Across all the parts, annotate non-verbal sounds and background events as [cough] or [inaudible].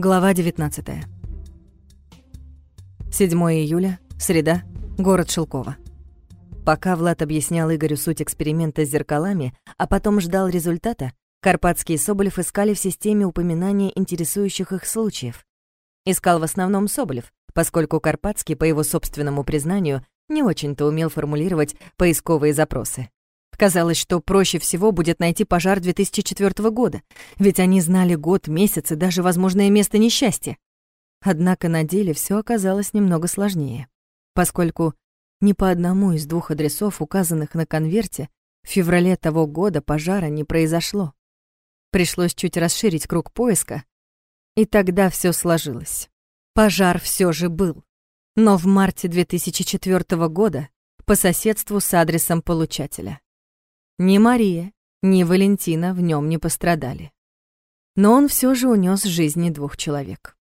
Глава 19. 7 июля, среда, город Шелково. Пока Влад объяснял Игорю суть эксперимента с зеркалами, а потом ждал результата, Карпатский и Соболев искали в системе упоминания интересующих их случаев. Искал в основном Соболев, поскольку Карпатский, по его собственному признанию, не очень-то умел формулировать поисковые запросы. Казалось, что проще всего будет найти пожар 2004 года, ведь они знали год, месяц и даже возможное место несчастья. Однако на деле все оказалось немного сложнее, поскольку ни по одному из двух адресов, указанных на конверте, в феврале того года пожара не произошло. Пришлось чуть расширить круг поиска, и тогда все сложилось. Пожар все же был, но в марте 2004 года по соседству с адресом получателя. Ни Мария, ни Валентина в нем не пострадали. Но он все же унес жизни двух человек.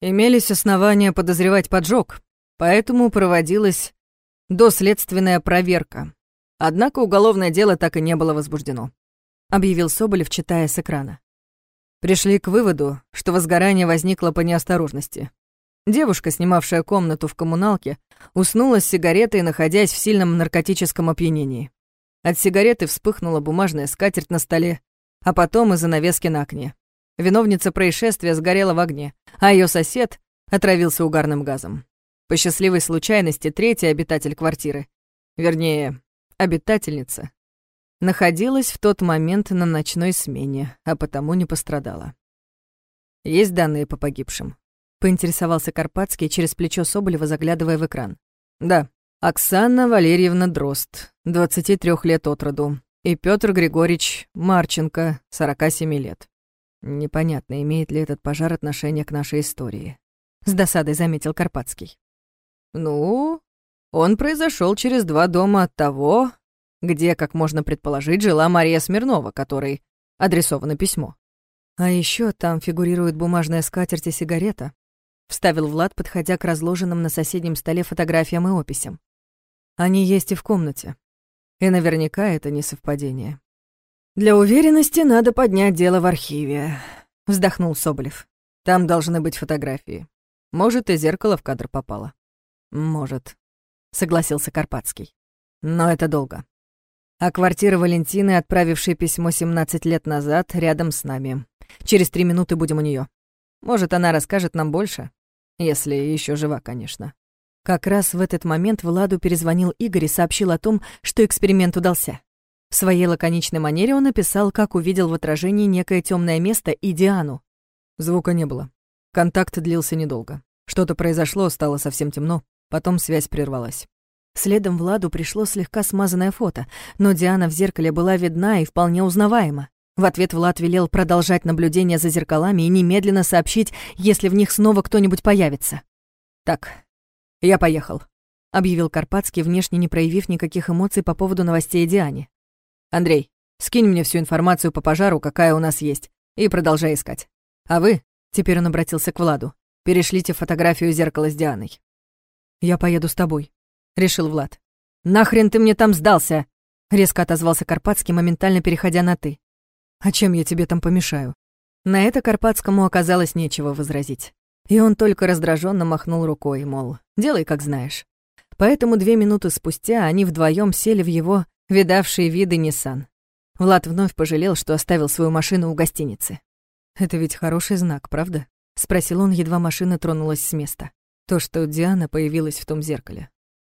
Имелись основания подозревать поджог, поэтому проводилась доследственная проверка. Однако уголовное дело так и не было возбуждено, объявил Соболев, читая с экрана. Пришли к выводу, что возгорание возникло по неосторожности. Девушка, снимавшая комнату в коммуналке, уснула с сигаретой, находясь в сильном наркотическом опьянении. От сигареты вспыхнула бумажная скатерть на столе, а потом и занавески на окне. Виновница происшествия сгорела в огне, а ее сосед отравился угарным газом. По счастливой случайности третий обитатель квартиры, вернее, обитательница, находилась в тот момент на ночной смене, а потому не пострадала. «Есть данные по погибшим?» — поинтересовался Карпатский через плечо Соболева, заглядывая в экран. «Да», Оксана Валерьевна Дрозд, 23 лет от роду, и Петр Григорьевич Марченко, 47 лет. Непонятно, имеет ли этот пожар отношение к нашей истории. С досадой заметил Карпатский. Ну, он произошел через два дома от того, где, как можно предположить, жила Мария Смирнова, которой адресовано письмо. А еще там фигурирует бумажная скатерть и сигарета, вставил Влад, подходя к разложенным на соседнем столе фотографиям и описям. Они есть и в комнате. И наверняка это не совпадение. «Для уверенности надо поднять дело в архиве», — вздохнул Соболев. «Там должны быть фотографии. Может, и зеркало в кадр попало». «Может», — согласился Карпатский. «Но это долго. А квартира Валентины, отправившей письмо 17 лет назад, рядом с нами. Через три минуты будем у нее. Может, она расскажет нам больше, если еще жива, конечно». Как раз в этот момент Владу перезвонил Игорь и сообщил о том, что эксперимент удался. В своей лаконичной манере он описал, как увидел в отражении некое темное место и Диану. Звука не было. Контакт длился недолго. Что-то произошло, стало совсем темно, потом связь прервалась. Следом Владу пришло слегка смазанное фото, но Диана в зеркале была видна и вполне узнаваема. В ответ Влад велел продолжать наблюдение за зеркалами и немедленно сообщить, если в них снова кто-нибудь появится. Так, «Я поехал», — объявил Карпатский, внешне не проявив никаких эмоций по поводу новостей Диане. «Андрей, скинь мне всю информацию по пожару, какая у нас есть, и продолжай искать. А вы, — теперь он обратился к Владу, — перешлите фотографию зеркала с Дианой». «Я поеду с тобой», — решил Влад. «Нахрен ты мне там сдался?» — резко отозвался Карпатский, моментально переходя на «ты». «А чем я тебе там помешаю?» На это Карпатскому оказалось нечего возразить. И он только раздраженно махнул рукой, мол, делай как знаешь. Поэтому две минуты спустя они вдвоем сели в его видавшие виды Ниссан. Влад вновь пожалел, что оставил свою машину у гостиницы. «Это ведь хороший знак, правда?» — спросил он, едва машина тронулась с места. То, что Диана появилась в том зеркале.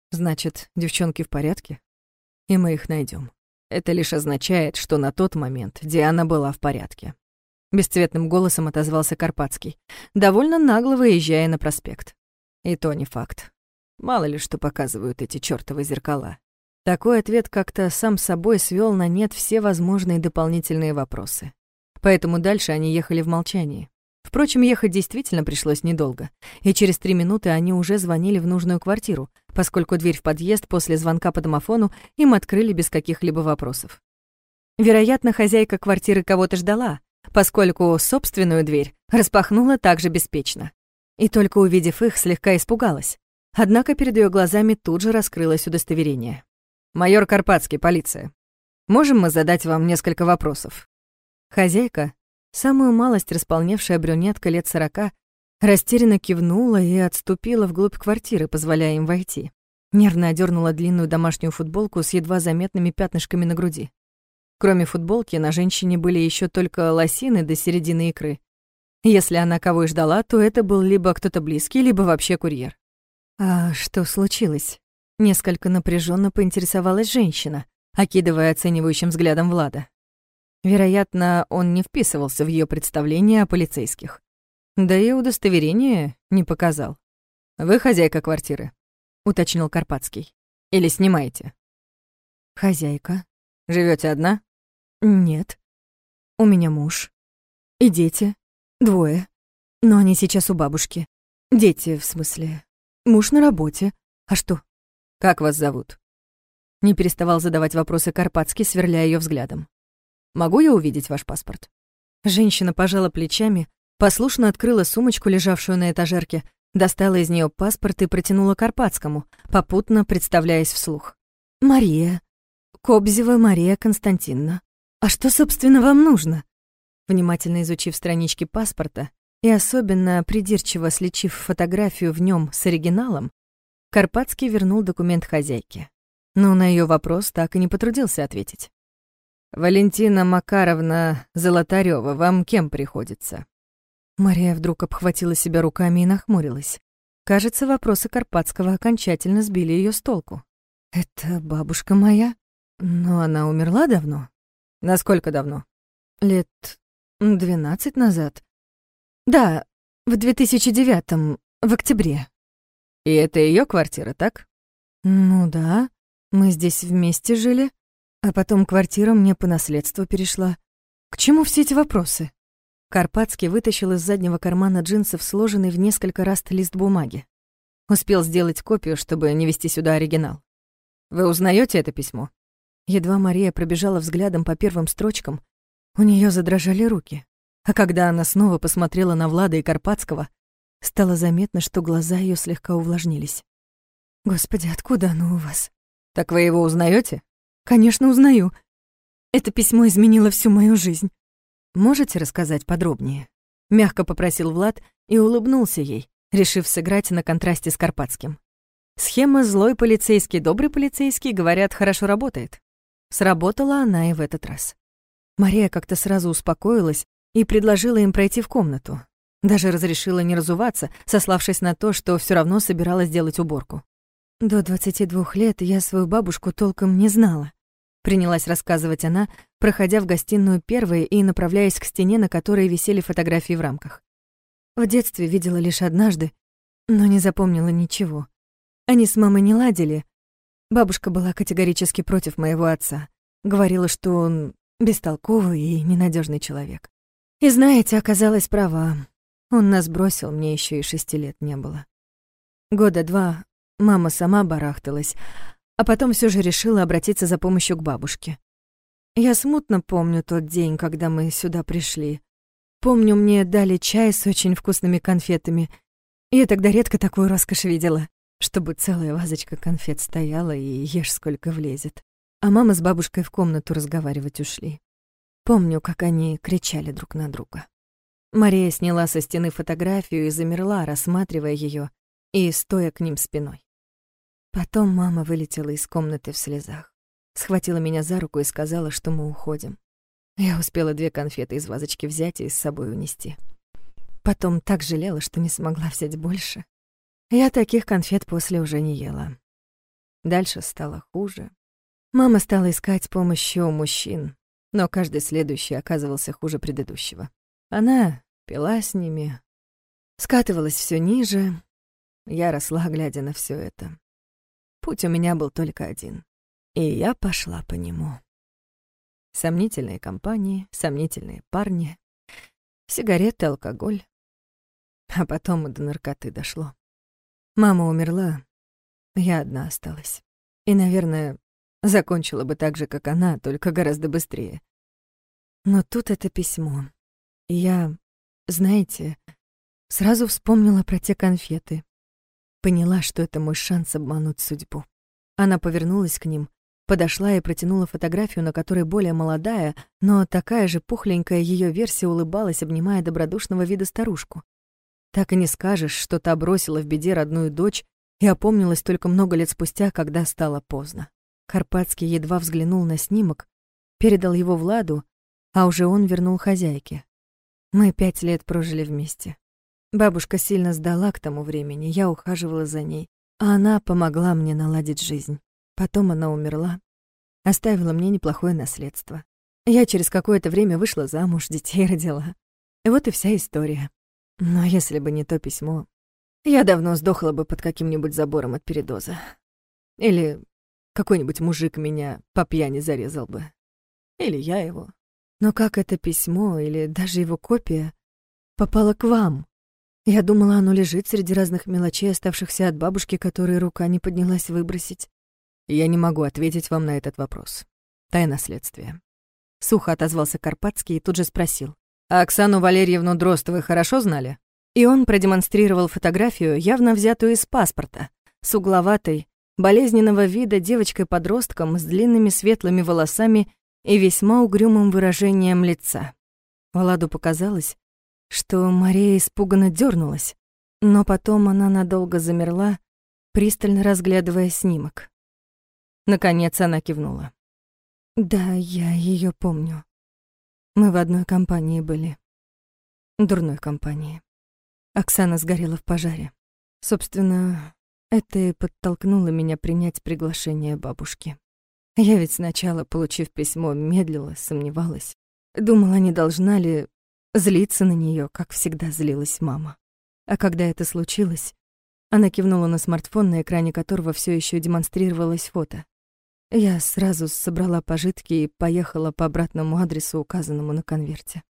Значит, девчонки в порядке? И мы их найдем. Это лишь означает, что на тот момент Диана была в порядке. Бесцветным голосом отозвался Карпатский, довольно нагло выезжая на проспект. И то не факт. Мало ли что показывают эти чёртовы зеркала. Такой ответ как-то сам собой свёл на нет все возможные дополнительные вопросы. Поэтому дальше они ехали в молчании. Впрочем, ехать действительно пришлось недолго, и через три минуты они уже звонили в нужную квартиру, поскольку дверь в подъезд после звонка по домофону им открыли без каких-либо вопросов. Вероятно, хозяйка квартиры кого-то ждала, поскольку собственную дверь распахнула также беспечно. И только увидев их, слегка испугалась. Однако перед ее глазами тут же раскрылось удостоверение. «Майор Карпатский, полиция. Можем мы задать вам несколько вопросов?» Хозяйка, Самую малость располневшая брюнетка лет сорока растерянно кивнула и отступила вглубь квартиры, позволяя им войти. Нервно одернула длинную домашнюю футболку с едва заметными пятнышками на груди. Кроме футболки, на женщине были еще только лосины до середины икры. Если она кого и ждала, то это был либо кто-то близкий, либо вообще курьер. «А что случилось?» Несколько напряженно поинтересовалась женщина, окидывая оценивающим взглядом Влада. Вероятно, он не вписывался в ее представление о полицейских. Да и удостоверение не показал. «Вы хозяйка квартиры?» — уточнил Карпатский. «Или снимаете?» «Хозяйка». Живете одна?» «Нет. У меня муж. И дети. Двое. Но они сейчас у бабушки. Дети, в смысле. Муж на работе. А что?» «Как вас зовут?» Не переставал задавать вопросы Карпатский, сверляя ее взглядом. «Могу я увидеть ваш паспорт?» Женщина пожала плечами, послушно открыла сумочку, лежавшую на этажерке, достала из нее паспорт и протянула Карпатскому, попутно представляясь вслух. «Мария. Кобзева Мария Константиновна. А что, собственно, вам нужно?» Внимательно изучив странички паспорта и особенно придирчиво сличив фотографию в нем с оригиналом, Карпатский вернул документ хозяйке. Но на ее вопрос так и не потрудился ответить. «Валентина Макаровна Золотарева, вам кем приходится?» Мария вдруг обхватила себя руками и нахмурилась. Кажется, вопросы Карпатского окончательно сбили ее с толку. «Это бабушка моя? Но она умерла давно?» «Насколько давно?» «Лет двенадцать назад». «Да, в 2009-м, в октябре». И это ее квартира, так? Ну да, мы здесь вместе жили, а потом квартира мне по наследству перешла. К чему все эти вопросы? Карпатский вытащил из заднего кармана джинсов сложенный в несколько раз лист бумаги. Успел сделать копию, чтобы не вести сюда оригинал. Вы узнаете это письмо? Едва Мария пробежала взглядом по первым строчкам, у нее задрожали руки. А когда она снова посмотрела на Влада и Карпатского, Стало заметно, что глаза ее слегка увлажнились. «Господи, откуда оно у вас?» «Так вы его узнаете? «Конечно, узнаю. Это письмо изменило всю мою жизнь. Можете рассказать подробнее?» Мягко попросил Влад и улыбнулся ей, решив сыграть на контрасте с Карпатским. Схема «злой полицейский, добрый полицейский» говорят, хорошо работает. Сработала она и в этот раз. Мария как-то сразу успокоилась и предложила им пройти в комнату, даже разрешила не разуваться, сославшись на то, что все равно собиралась делать уборку. До 22 лет я свою бабушку толком не знала. Принялась рассказывать она, проходя в гостиную первой и направляясь к стене, на которой висели фотографии в рамках. В детстве видела лишь однажды, но не запомнила ничего. Они с мамой не ладили. Бабушка была категорически против моего отца. Говорила, что он бестолковый и ненадежный человек. И знаете, оказалась права. Он нас бросил, мне еще и шести лет не было. Года два мама сама барахталась, а потом все же решила обратиться за помощью к бабушке. Я смутно помню тот день, когда мы сюда пришли. Помню, мне дали чай с очень вкусными конфетами. Я тогда редко такую роскошь видела, чтобы целая вазочка конфет стояла и ешь сколько влезет. А мама с бабушкой в комнату разговаривать ушли. Помню, как они кричали друг на друга. Мария сняла со стены фотографию и замерла, рассматривая ее и стоя к ним спиной. Потом мама вылетела из комнаты в слезах, схватила меня за руку и сказала, что мы уходим. Я успела две конфеты из вазочки взять и с собой унести. Потом так жалела, что не смогла взять больше. Я таких конфет после уже не ела. Дальше стало хуже. Мама стала искать помощи у мужчин, но каждый следующий оказывался хуже предыдущего. Она пила с ними, скатывалась все ниже. Я росла, глядя на все это. Путь у меня был только один, и я пошла по нему. Сомнительные компании, сомнительные парни, сигареты, алкоголь. А потом и до наркоты дошло. Мама умерла, я одна осталась. И, наверное, закончила бы так же, как она, только гораздо быстрее. Но тут это письмо. Я, знаете, сразу вспомнила про те конфеты. Поняла, что это мой шанс обмануть судьбу. Она повернулась к ним, Подошла и протянула фотографию, на которой более молодая, но такая же пухленькая ее версия улыбалась, обнимая добродушного вида старушку. Так и не скажешь, что та бросила в беде родную дочь и опомнилась только много лет спустя, когда стало поздно. Карпатский едва взглянул на снимок, передал его Владу, а уже он вернул хозяйке. Мы пять лет прожили вместе. Бабушка сильно сдала к тому времени, я ухаживала за ней, а она помогла мне наладить жизнь. Потом она умерла, оставила мне неплохое наследство. Я через какое-то время вышла замуж, [laughs] детей родила. Вот и вся история. Но если бы не то письмо, я давно сдохла бы под каким-нибудь забором от передоза. Или какой-нибудь мужик меня по пьяни зарезал бы. Или я его. Но как это письмо или даже его копия попало к вам? Я думала, оно лежит среди разных мелочей, оставшихся от бабушки, которые рука не поднялась выбросить. Я не могу ответить вам на этот вопрос. Тайна следствия. Сухо отозвался Карпатский и тут же спросил. «А Оксану Валерьевну Дрозд вы хорошо знали?» И он продемонстрировал фотографию, явно взятую из паспорта, с угловатой, болезненного вида девочкой-подростком с длинными светлыми волосами и весьма угрюмым выражением лица. Владу показалось, что Мария испуганно дернулась, но потом она надолго замерла, пристально разглядывая снимок. Наконец она кивнула. «Да, я ее помню. Мы в одной компании были. Дурной компании. Оксана сгорела в пожаре. Собственно, это и подтолкнуло меня принять приглашение бабушки. Я ведь сначала, получив письмо, медлила, сомневалась. Думала, не должна ли злиться на нее, как всегда злилась мама. А когда это случилось, она кивнула на смартфон, на экране которого все еще демонстрировалось фото. Я сразу собрала пожитки и поехала по обратному адресу, указанному на конверте.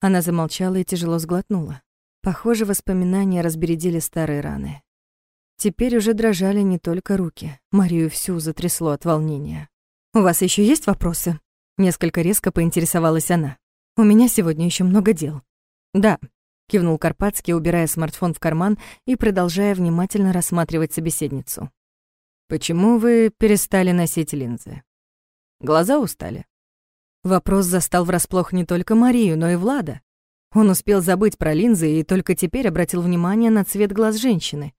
Она замолчала и тяжело сглотнула. Похоже, воспоминания разбередили старые раны. Теперь уже дрожали не только руки. Марию всю затрясло от волнения. «У вас еще есть вопросы?» Несколько резко поинтересовалась она. «У меня сегодня еще много дел». «Да», — кивнул Карпатский, убирая смартфон в карман и продолжая внимательно рассматривать собеседницу. Почему вы перестали носить линзы? Глаза устали? Вопрос застал врасплох не только Марию, но и Влада. Он успел забыть про линзы и только теперь обратил внимание на цвет глаз женщины.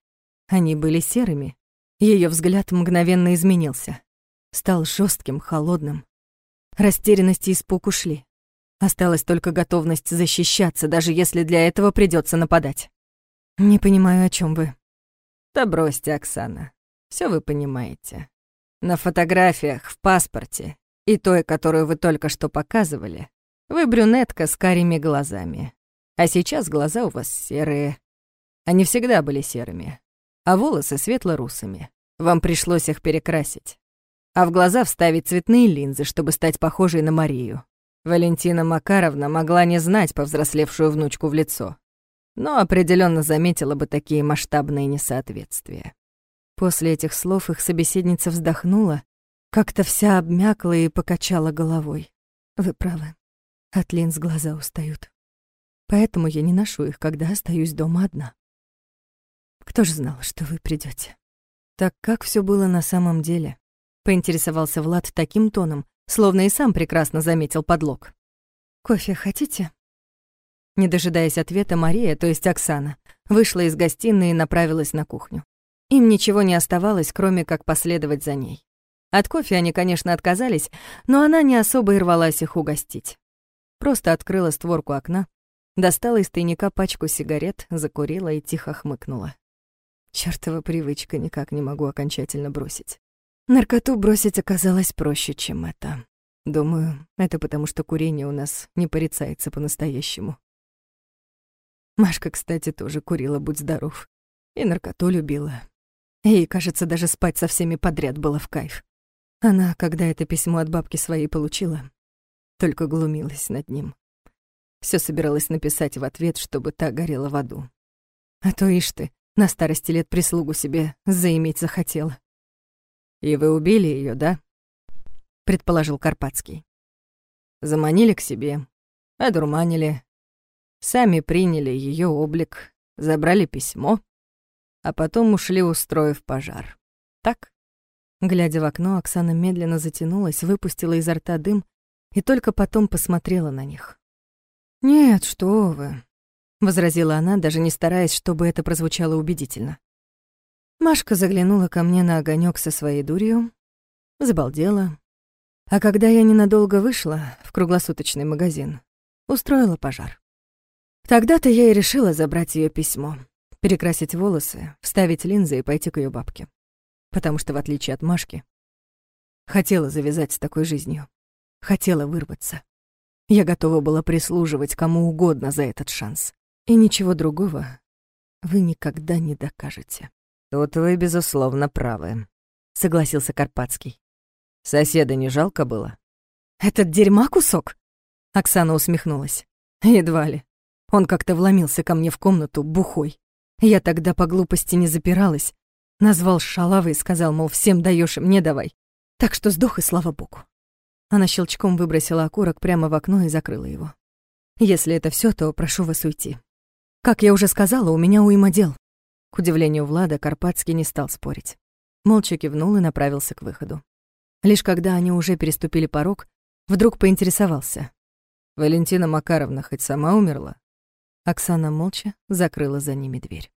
Они были серыми. Ее взгляд мгновенно изменился. Стал жестким, холодным. Растерянность и испуг ушли. Осталась только готовность защищаться, даже если для этого придется нападать. «Не понимаю, о чем вы». «Да бросьте, Оксана. Все вы понимаете. На фотографиях, в паспорте и той, которую вы только что показывали, вы брюнетка с карими глазами. А сейчас глаза у вас серые. Они всегда были серыми, а волосы светло-русыми. Вам пришлось их перекрасить. А в глаза вставить цветные линзы, чтобы стать похожей на Марию. Валентина Макаровна могла не знать повзрослевшую внучку в лицо, но определенно заметила бы такие масштабные несоответствия. После этих слов их собеседница вздохнула, как-то вся обмякла и покачала головой. Вы правы. От линз глаза устают. Поэтому я не ношу их, когда остаюсь дома одна. Кто ж знал, что вы придете? Так как все было на самом деле? Поинтересовался Влад таким тоном, словно и сам прекрасно заметил подлог. «Кофе хотите?» Не дожидаясь ответа, Мария, то есть Оксана, вышла из гостиной и направилась на кухню. Им ничего не оставалось, кроме как последовать за ней. От кофе они, конечно, отказались, но она не особо и рвалась их угостить. Просто открыла створку окна, достала из тайника пачку сигарет, закурила и тихо хмыкнула. Чёртова привычка, никак не могу окончательно бросить. Наркоту бросить оказалось проще, чем это. Думаю, это потому, что курение у нас не порицается по-настоящему. Машка, кстати, тоже курила, будь здоров. И наркоту любила, Ей, кажется, даже спать со всеми подряд было в кайф. Она, когда это письмо от бабки своей получила, только глумилась над ним. Все собиралась написать в ответ, чтобы та горела в аду. А то, ишь ты, на старости лет прислугу себе заиметь захотела. «И вы убили ее, да?» — предположил Карпатский. Заманили к себе, одурманили, сами приняли ее облик, забрали письмо — а потом ушли, устроив пожар. Так? Глядя в окно, Оксана медленно затянулась, выпустила изо рта дым и только потом посмотрела на них. «Нет, что вы», — возразила она, даже не стараясь, чтобы это прозвучало убедительно. Машка заглянула ко мне на огонек со своей дурью, забалдела. А когда я ненадолго вышла в круглосуточный магазин, устроила пожар. Тогда-то я и решила забрать ее письмо, перекрасить волосы, вставить линзы и пойти к ее бабке потому что, в отличие от Машки, хотела завязать с такой жизнью, хотела вырваться. Я готова была прислуживать кому угодно за этот шанс. И ничего другого вы никогда не докажете. «Тут вы, безусловно, правы», — согласился Карпатский. «Соседа не жалко было?» «Этот дерьма кусок?» Оксана усмехнулась. «Едва ли. Он как-то вломился ко мне в комнату бухой. Я тогда по глупости не запиралась, Назвал шалавой и сказал, мол, всем даешь, мне давай. Так что сдох, и слава богу. Она щелчком выбросила окурок прямо в окно и закрыла его. Если это все, то прошу вас уйти. Как я уже сказала, у меня уйма дел. К удивлению Влада, Карпатский не стал спорить. Молча кивнул и направился к выходу. Лишь когда они уже переступили порог, вдруг поинтересовался. «Валентина Макаровна хоть сама умерла?» Оксана молча закрыла за ними дверь.